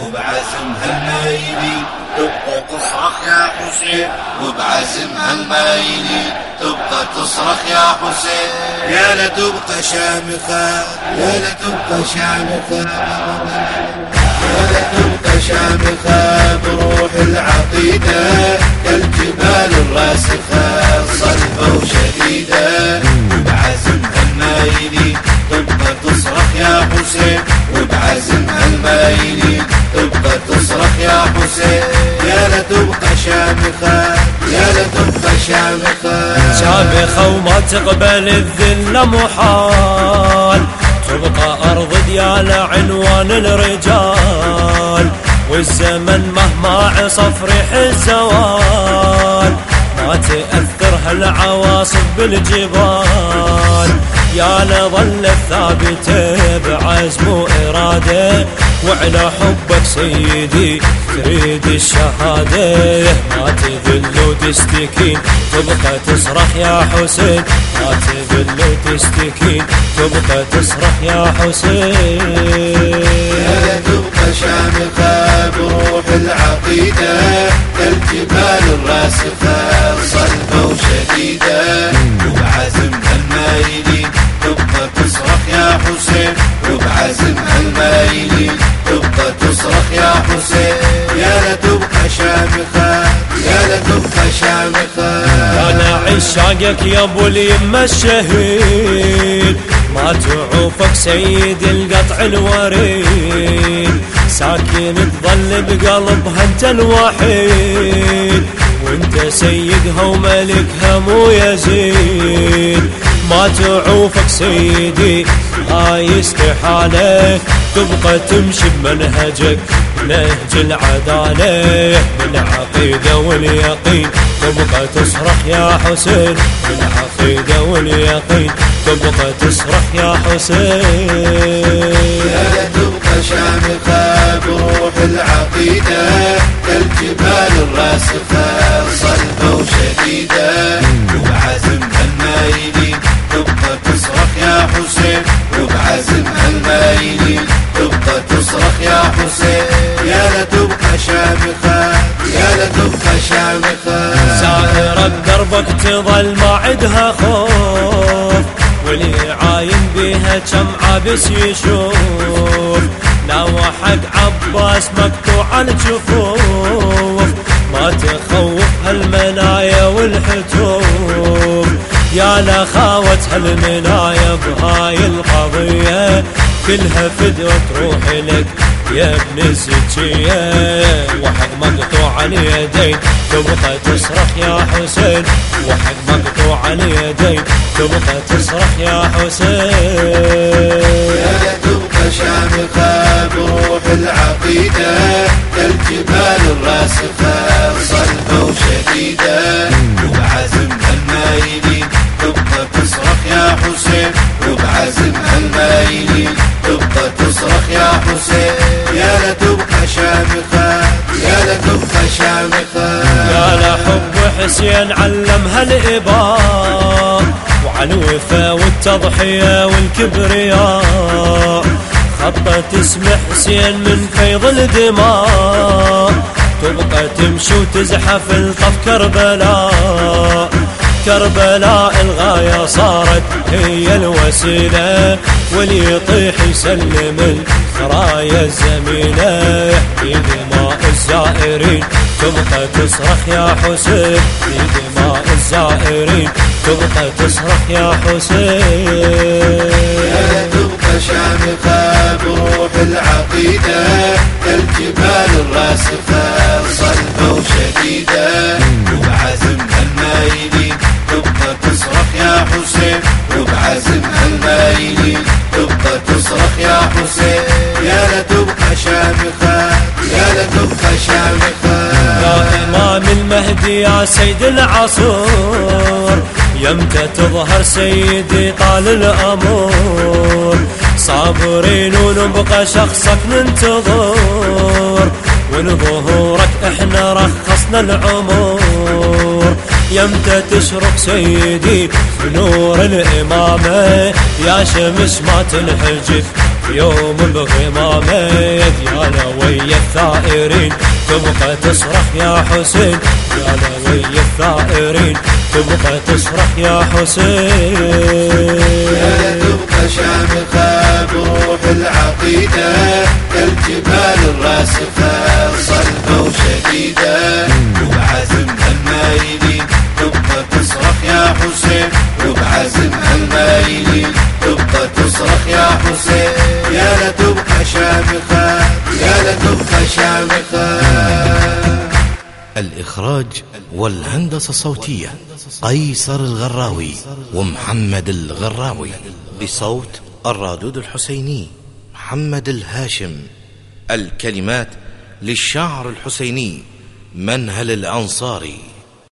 وبعزمها المايلي تبقى تصرخ يا حسين. وبعزمها المايلي تبقى تصرخ يا حسين. يا لا تبقى شامخة يا لا تبقى شامخة. يا لا تبقى شامخة بروح العقيدة كالجبال الراسخة. يا لا تبقى شامخة يا لا تبقى شامخة. شامخة وما تقبل الذل محال. تبقى أرض ديال عنوان الرجال والزمن مهما عصف ريح الزوال. ما تأثر هالعواصف بالجبال. يا لظل الثابت بعزم وإرادة وعلى حبك سيدي تريد الشهادة. ما تذل وتستكين تبقى تصرخ يا حسين. ما تذل وتستكين تبقى تصرخ يا حسين. يا تبقى شامخة بروح العقيدة كالجبال الراسخة صلبة وشديدة. وبعزم المايلين حسين وبعزم المايلين تبقى تصرخ يا حسين. يا لا تبقى شامخة يا لا تبقى شامخة. أنا عشاقك يا أبو اليمة الشهيد. ما تعوفك سيد القطع الوريد. ساكن تظل بقلبها أنت الوحيد. وأنت سيدها وملكها مو يزيد. ما تعوفك سيدي هاي استحالة تبقى تمشي بمنهجك نهج العدالة بالعقيدة واليقين. تبقى تصرخ يا حسين بالعقيدة واليقين. تبقى تصرخ يا حسين. يا تبقى شامخة بروح العقيدة كالجبال الراسخة. يا لا تبقى شامخة يا لا تبقى شامخة. سائرة دربك تظل ما عدها خوف واللي عاين بيها كم عابس يشوف. لا وحق عباس مقطوع الجفوف ما تخوف هالمنايا والحتوف. يا لخاوة هالمنايا بهاي القضية كلها فدوة تروح لك يا ابن الزكية وحق مقطوع اليدين تبقى تصرخ يا حسين وحق مقطوع اليدين تبقى تصرخ يا حسين. يا تبقى شامخة بروح العقيدة كالجبال الراسخة صلبة وشديدة. تصرخ يا حسين يا لا تبقى شامخة يا لا تبقى شامخة. يا لحب حسين علمها الإباء وعلى الوفا والتضحية والكبرياء. خطت اسم حسين من فيض الدماء تبقى تمشي وتزحف الطف كربلاء. كربلاء الغاية صارت هي الوسيلة واللي يطيح يسلم الراية الزميلة يحكي دماء الزائرين تبقى تصرخ يا حسين في دماء الزائرين تبقى تصرخ يا حسين. تبقى شامخة بروح العقيدة كالجبال الراسخة. يا حسين وبعزم المايلين تبقى تصرخ يا حسين. يا لا تبقى شامخة يا لا تبقى شامخة. يا إمام المهدي يا سيد العصور يمتى تظهر سيدي طال الأمور؟ صابرين ونبقى شخصك ننتظر ونظهورك إحنا رخصنا العمر. يمتى تشرق سيدي بنور الإمامة يا شمس ما تنحجب يوم بغمامه يا ويا الثائرين تبقى تصرخ يا حسين يا ويا الثائرين تبقى تصرخ يا حسين. تبقى شامخة بروح العقيدة كالجبال الراسخة صلبة وشديدة. الإخراج والهندسة الصوتية قيصر الغراوي ومحمد الغراوي. بصوت الرادود الحسيني محمد الهاشم. الكلمات للشاعر الحسيني منهل الأنصاري.